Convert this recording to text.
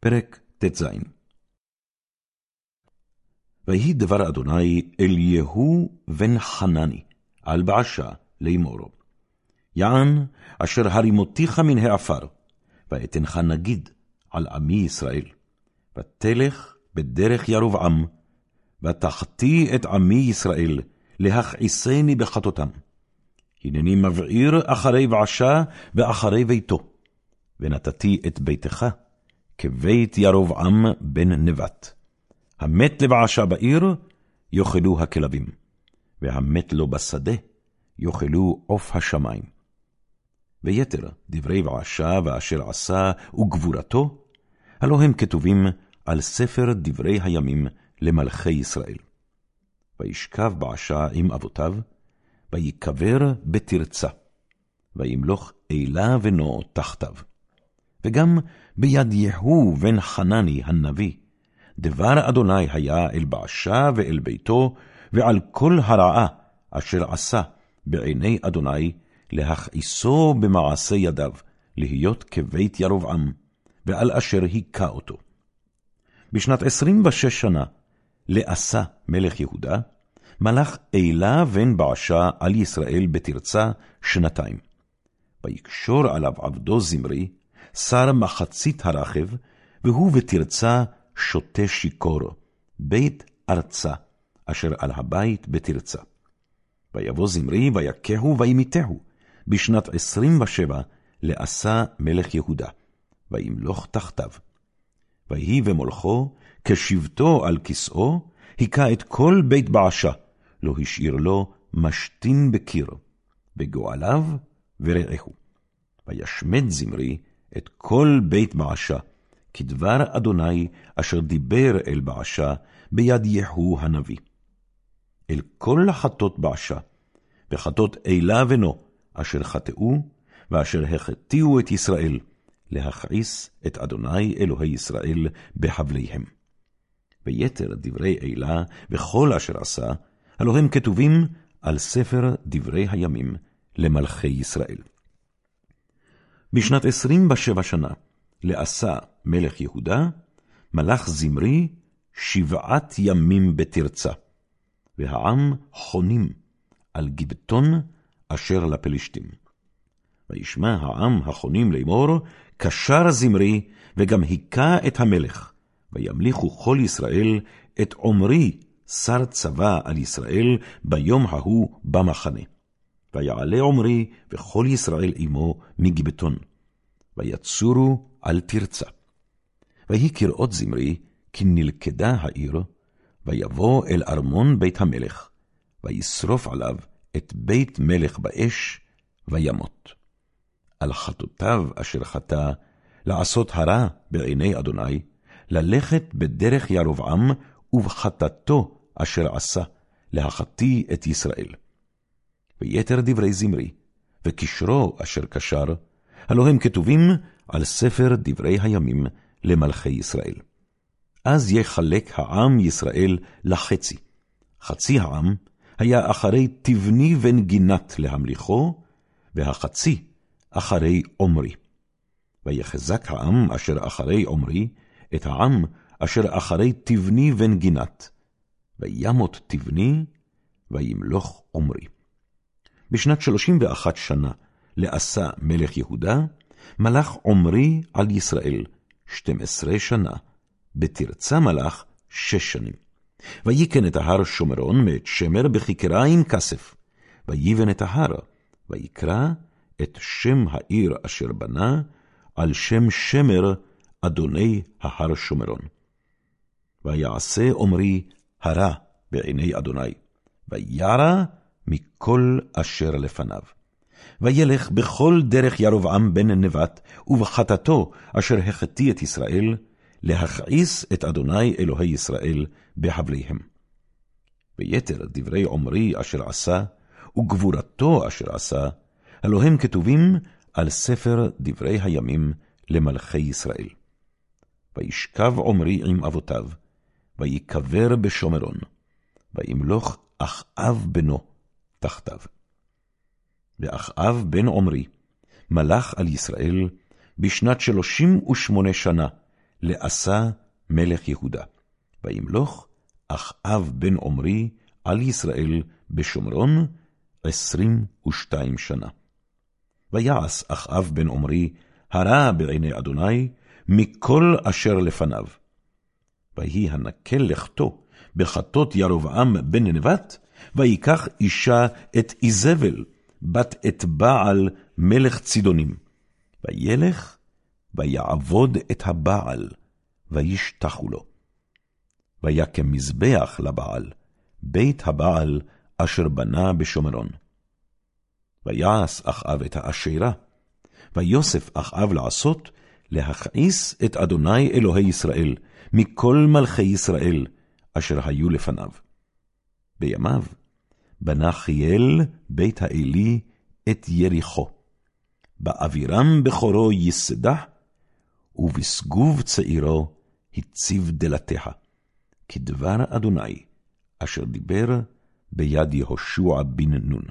פרק ט"ז ויהי דבר אדוני אל יהוא בן חנני, על בעשה לאמור. יען אשר הרימותיך מן העפר, ואתנך נגיד על עמי ישראל. ותלך בדרך ירבעם, ותחתי את עמי ישראל, להכעיסני בחטאותם. הנני מבעיר אחרי בעשה ואחרי ביתו, ונתתי את ביתך כבית ירבעם בן נבט. המת לבעשה בעיר, יאכלו הכלבים, והמת לו בשדה, יאכלו עוף השמיים. ויתר דברי בעשה ואשר עשה וגבורתו, הלא הם כתובים על ספר דברי הימים למלכי ישראל. וישכב בעשה עם אבותיו, ויקבר בתרצה, וימלוך אלה בנו תחתיו. וגם ביד יהוא בן חנני הנביא, דבר אדוני היה אל בעשה ואל ביתו, ועל כל הרעה אשר עשה בעיני אדוני, להכעיסו במעשה ידיו, להיות כבית ירבעם, ועל אשר היכה אותו. בשנת עשרים ושש שנה, לעשה מלך יהודה, מלך אלה בן בעשה על ישראל בתרצה שנתיים. ויקשור עליו עבדו זמרי, שר מחצית הרכב, והוא בתרצה שותה שיכור, בית ארצה, אשר על הבית בתרצה. ויבוא זמרי, ויכהו, וימיתהו, בשנת עשרים ושבע, לעשה מלך יהודה, וימלוך תחתיו. ויהי במולכו, כשבתו על כסאו, היכה את כל בית בעשה, לא השאיר לו משתין בקיר, בגואליו ורעהו. וישמד זמרי את כל בית בעשה, כדבר אדוני אשר דיבר אל בעשה ביד יהוא הנביא. אל כל החטות בעשה, וחטות אלה בנו, אשר חטאו, ואשר החטיאו את ישראל, להכעיס את אדוני אלוהי ישראל בחבליהם. ויתר דברי אלה וכל אשר עשה, הלא הם כתובים על ספר דברי הימים למלכי ישראל. בשנת עשרים ושבע שנה, לעשה מלך יהודה, מלך זמרי שבעת ימים בתרצה, והעם חונים על גיבטון אשר לפלשתים. וישמע העם החונים לאמור, קשר זמרי, וגם היכה את המלך, וימליכו כל ישראל את עמרי, שר צבא על ישראל, ביום ההוא במחנה. ויעלה עמרי וכל ישראל עמו מגיבטון, ויצורו על תרצה. ויהי כראות זמרי, כי נלכדה העיר, ויבוא אל ארמון בית המלך, וישרוף עליו את בית מלך באש, וימות. על חטאותיו אשר חטא, לעשות הרע בעיני אדוני, ללכת בדרך ירבעם ובחטאתו אשר עשה, להחטיא את ישראל. ויתר דברי זמרי, וקשרו אשר קשר, הלא הם כתובים על ספר דברי הימים למלכי ישראל. אז יחלק העם ישראל לחצי. חצי העם היה אחרי תבני בן גינת להמליכו, והחצי אחרי עמרי. ויחזק העם אשר אחרי עמרי, את העם אשר אחרי תבני בן גינת. וימות תבני, וימלוך עמרי. בשנת שלושים ואחת שנה לעשה מלך יהודה, מלך עמרי על ישראל שתים עשרה שנה, בתרצה מלך שש שנים. ויקן את ההר שומרון מאת שמר בכיכריים כסף, ויבן את ההר, ויקרא את שם העיר אשר בנה, על שם שמר אדוני ההר שומרון. ויעשה עמרי הרע בעיני אדוני, וירא מכל אשר לפניו. וילך בכל דרך ירבעם בן נבט, ובחטאתו אשר החטיא את ישראל, להכעיס את אדוני אלוהי ישראל בהבליהם. ויתר דברי עמרי אשר עשה, וגבורתו אשר עשה, הלא הם כתובים על ספר דברי הימים למלכי ישראל. וישכב עמרי עם אבותיו, ויקבר בשומרון, וימלוך אחאב בנו תחתיו. ואחאב בן עמרי מלך על ישראל בשנת שלושים ושמונה שנה לעשה מלך יהודה. וימלוך אחאב בן עמרי על ישראל בשומרון עשרים ושתיים שנה. ויעש אחאב בן עמרי הרע בעיני אדוני מכל אשר לפניו. ויהי הנקל לכתו בחטות ירבעם בן נבט, ויקח אישה את איזבל, בת את בעל מלך צידונים. וילך ויעבוד את הבעל, וישתחו לו. ויקם מזבח לבעל, בית הבעל אשר בנה בשומרון. ויעש אחאב את האשרה, ויוסף אחאב לעשות, להכעיס את אדוני אלוהי ישראל, מכל מלכי ישראל, אשר היו לפניו. בימיו בנה חיאל בית האלי את יריחו. באבירם בכורו יסדה, ובסגוב צעירו הציב דלתיה. כדבר אדוני, אשר דיבר ביד יהושע בן נון.